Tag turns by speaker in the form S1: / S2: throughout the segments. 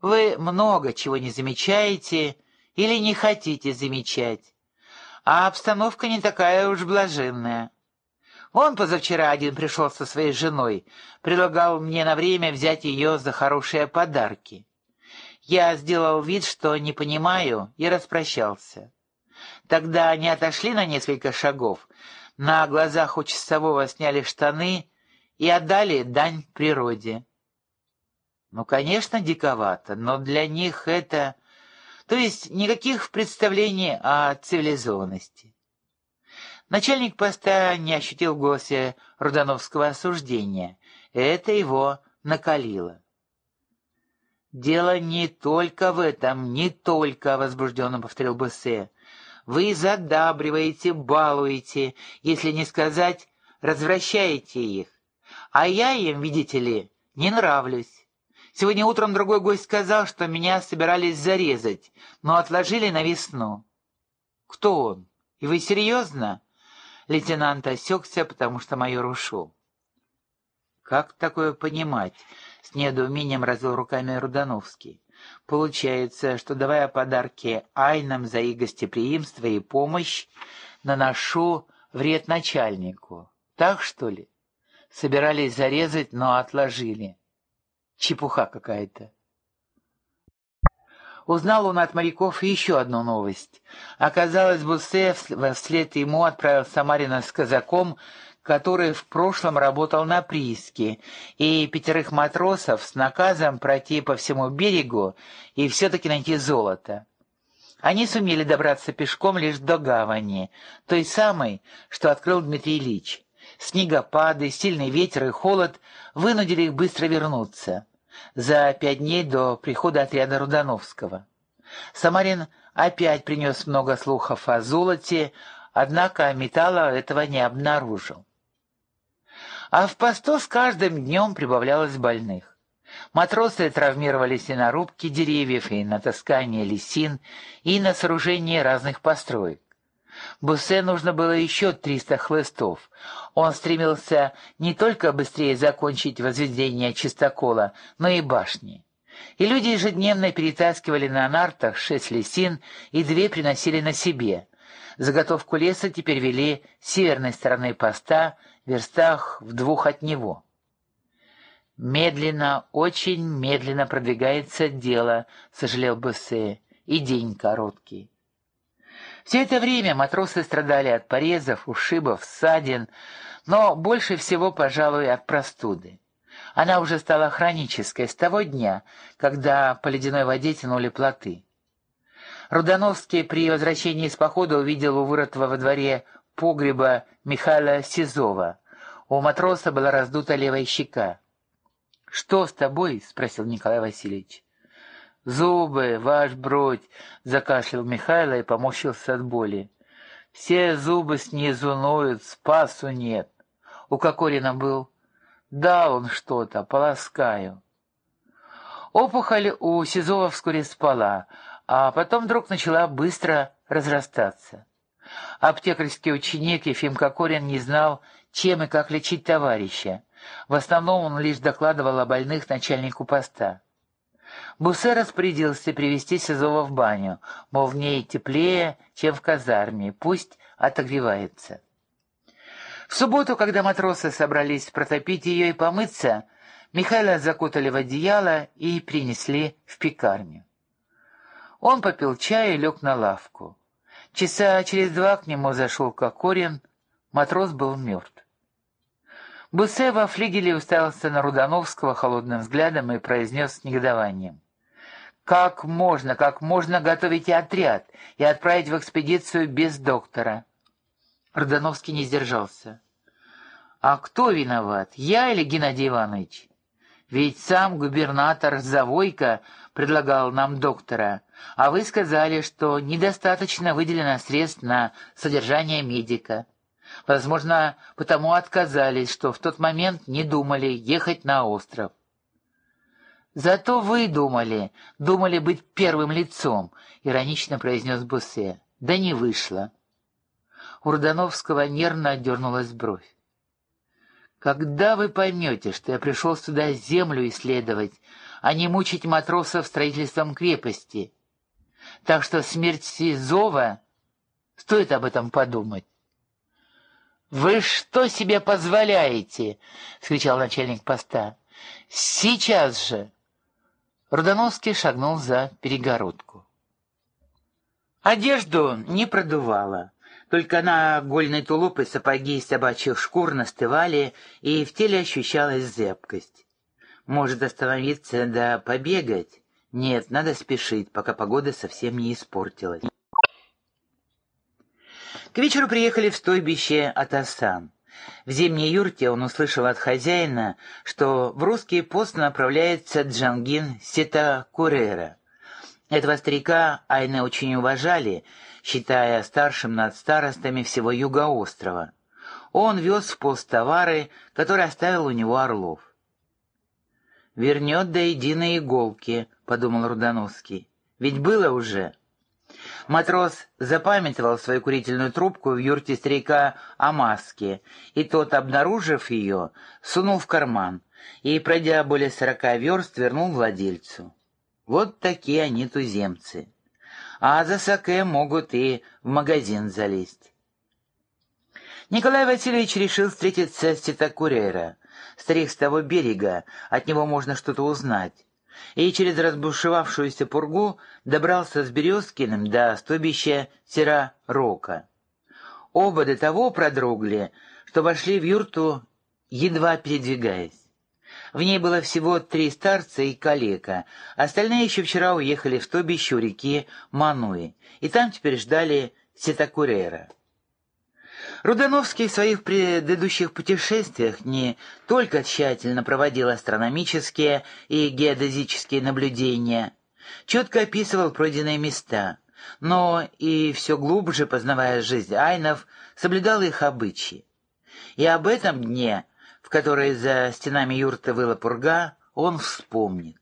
S1: Вы много чего не замечаете или не хотите замечать, а обстановка не такая уж блаженная. Он позавчера один пришел со своей женой, предлагал мне на время взять ее за хорошие подарки. Я сделал вид, что не понимаю, и распрощался. Тогда они отошли на несколько шагов, на глазах у часового сняли штаны и отдали дань природе. Ну, конечно, диковато, но для них это... То есть никаких представлений о цивилизованности. Начальник поста не ощутил в голосе Рудановского осуждения. Это его накалило. «Дело не только в этом, не только», — возбужденно повторил Бессе. «Вы задабриваете, балуете, если не сказать, развращаете их. А я им, видите ли, не нравлюсь. Сегодня утром другой гость сказал, что меня собирались зарезать, но отложили на весну». «Кто он? И вы серьезно?» Лейтенант осекся, потому что майор ушел. «Как такое понимать?» — с недоумением развел руками Рудановский. «Получается, что, давая подарки Айнам за их гостеприимство и помощь, наношу вред начальнику. Так, что ли? Собирались зарезать, но отложили. Чепуха какая-то». Узнал он от моряков еще одну новость. Оказалось, Буссе вслед ему отправил Самарина с казаком, который в прошлом работал на прииске, и пятерых матросов с наказом пройти по всему берегу и все-таки найти золото. Они сумели добраться пешком лишь до гавани, той самой, что открыл Дмитрий Ильич. Снегопады, сильный ветер и холод вынудили их быстро вернуться за пять дней до прихода отряда Рудановского. Самарин опять принес много слухов о золоте, однако металла этого не обнаружил. А в посту с каждым днем прибавлялось больных. Матросы травмировались и на рубке деревьев, и на таскание лисин, и на сооружение разных построек. Буссе нужно было еще 300 хлыстов. Он стремился не только быстрее закончить возведение чистокола, но и башни. И люди ежедневно перетаскивали на нартах шесть лисин и две приносили на себе. Заготовку леса теперь вели с северной стороны поста, в верстах в двух от него. «Медленно, очень медленно продвигается дело», — сожалел Буссе, — «и день короткий». Все это время матросы страдали от порезов, ушибов, ссадин, но больше всего, пожалуй, от простуды. Она уже стала хронической с того дня, когда по ледяной воде тянули плоты. Рудановский при возвращении из похода увидел у вырытого во дворе погреба Михаила Сизова. У матроса была раздута левая щека. «Что с тобой?» — спросил Николай Васильевич. «Зубы, ваш бродь!» — закашлял Михайло и поморщился от боли. «Все зубы снизу ноют, спасу нет. У Кокорина был. Дал он что-то, полоскаю». Опухоль у Сизова вскоре спала, а потом вдруг начала быстро разрастаться. Аптекарский ученик Ефим Кокорин не знал, чем и как лечить товарища. В основном он лишь докладывал о больных начальнику поста. Бусе распорядился привести Сизова в баню, мол, в ней теплее, чем в казарме, пусть отогревается. В субботу, когда матросы собрались протопить ее и помыться, Михаила закутали в одеяло и принесли в пекарню. Он попил чай и лег на лавку. Часа через два к нему зашел Кокорин, матрос был мертв. Бусе во флигеле уставился на Рудановского холодным взглядом и произнес с негодованием. «Как можно, как можно готовить отряд и отправить в экспедицию без доктора?» Рудановский не сдержался. «А кто виноват, я или Геннадий Иванович? Ведь сам губернатор Завойко предлагал нам доктора, а вы сказали, что недостаточно выделено средств на содержание медика». Возможно, потому отказались, что в тот момент не думали ехать на остров. «Зато вы думали, думали быть первым лицом», — иронично произнес Буссе. «Да не вышло». У Рудановского нервно дернулась бровь. «Когда вы поймете, что я пришел сюда землю исследовать, а не мучить матросов строительством крепости. Так что смерть Сизова стоит об этом подумать. «Вы что себе позволяете?» — скричал начальник поста. «Сейчас же!» Рудановский шагнул за перегородку. Одежду не продувало. Только на гольный тулуп и сапоги из собачьих шкур настывали, и в теле ощущалась зябкость. Может остановиться да побегать? Нет, надо спешить, пока погода совсем не испортилась. К вечеру приехали в стойбище Атасан. В зимней юрте он услышал от хозяина, что в русский пост направляется Джангин Сета Курера. Этого старика Айны очень уважали, считая старшим над старостами всего юга острова. Он вез в пост товары, которые оставил у него Орлов. «Вернет до единой иголки», — подумал Рудановский. «Ведь было уже». Матрос запамятовал свою курительную трубку в юрте старика Амаски, и тот, обнаружив ее, сунул в карман и, пройдя более сорока верст, вернул владельцу. Вот такие они туземцы. А за саке могут и в магазин залезть. Николай Васильевич решил встретиться с Титакурейра. Старик с того берега, от него можно что-то узнать. И через разбушевавшуюся пургу добрался с Березкиным до стойбища Сера-Рока. Оба до того продрогли, что вошли в юрту, едва передвигаясь. В ней было всего три старца и калека, остальные еще вчера уехали в стобище у реки Мануи, и там теперь ждали Сетакурера. Рудановский в своих предыдущих путешествиях не только тщательно проводил астрономические и геодезические наблюдения, четко описывал пройденные места, но и все глубже, познавая жизнь айнов, соблюдал их обычаи. И об этом дне в которой за стенами юрты выла пурга, он вспомнит.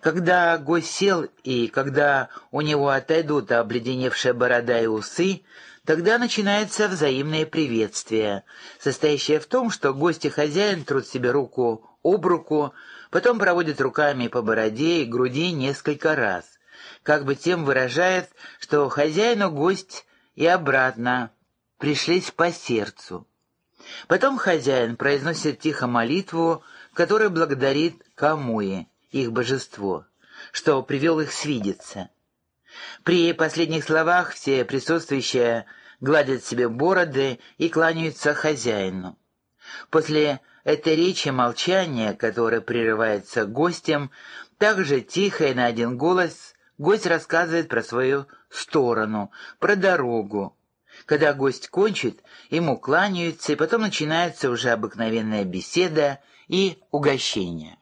S1: Когда гость сел, и когда у него отойдут обледеневшая борода и усы, тогда начинается взаимное приветствие, состоящее в том, что гость и хозяин трут себе руку об руку, потом проводят руками по бороде и груди несколько раз, как бы тем выражает, что хозяину гость и обратно пришлись по сердцу. Потом хозяин произносит тихо молитву, которая благодарит Камуи, их божество, что привел их свидеться. При последних словах все присутствующие гладят себе бороды и кланяются хозяину. После этой речи молчание, которое прерывается гостем, также тихо и на один голос гость рассказывает про свою сторону, про дорогу, когда гость кончит, ему кланяются, и потом начинается уже обыкновенная беседа и угощение.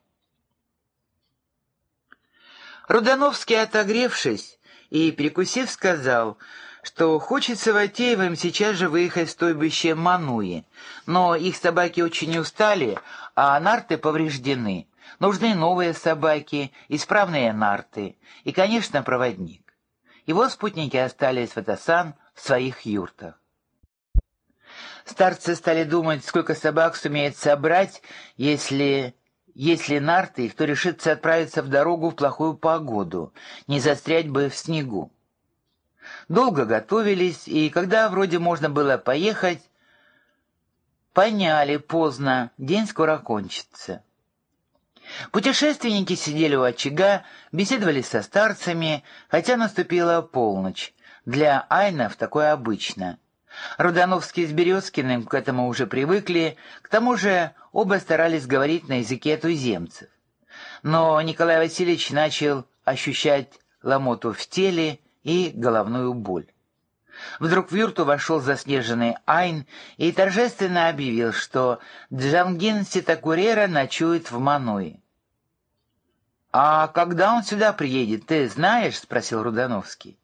S1: Рудановский, отогревшись и перекусив, сказал, что хочется Ватеевым сейчас же выехать в стойбище Мануи, но их собаки очень устали, а нарты повреждены. Нужны новые собаки, исправные нарты и, конечно, проводник. Его спутники остались в Атасан в своих юртах. Старцы стали думать, сколько собак сумеет собрать, если... Если нарты, кто решится отправиться в дорогу в плохую погоду, не застрять бы в снегу. Долго готовились, и когда вроде можно было поехать, поняли поздно, день скоро кончится. Путешественники сидели у очага, беседовали со старцами, хотя наступила полночь. Для айнов такое обычно. Рудановский с Березкиным к этому уже привыкли, к тому же оба старались говорить на языке туземцев. Но Николай Васильевич начал ощущать ломоту в теле и головную боль. Вдруг в юрту вошел заснеженный Айн и торжественно объявил, что Джангин Ситакурера ночует в Мануи. «А когда он сюда приедет, ты знаешь?» — спросил Рудановский.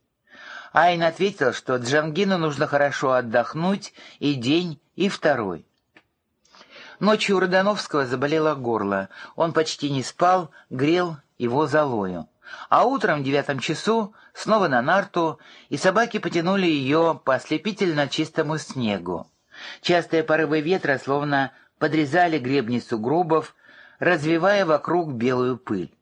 S1: Айн ответил, что Джангину нужно хорошо отдохнуть и день, и второй. Ночью у Родановского заболело горло. Он почти не спал, грел его золою. А утром в девятом часу снова на нарту, и собаки потянули ее по ослепительно чистому снегу. Частые порывы ветра словно подрезали гребни сугробов, развивая вокруг белую пыль.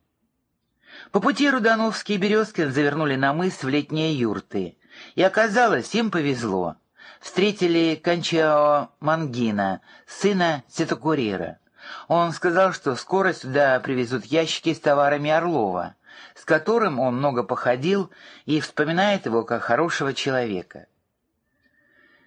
S1: По пути Рудановский и Березкин завернули на мыс в летние юрты, и оказалось, им повезло. Встретили Кончао Мангина, сына Сетокурира. Он сказал, что скоро сюда привезут ящики с товарами Орлова, с которым он много походил и вспоминает его как хорошего человека.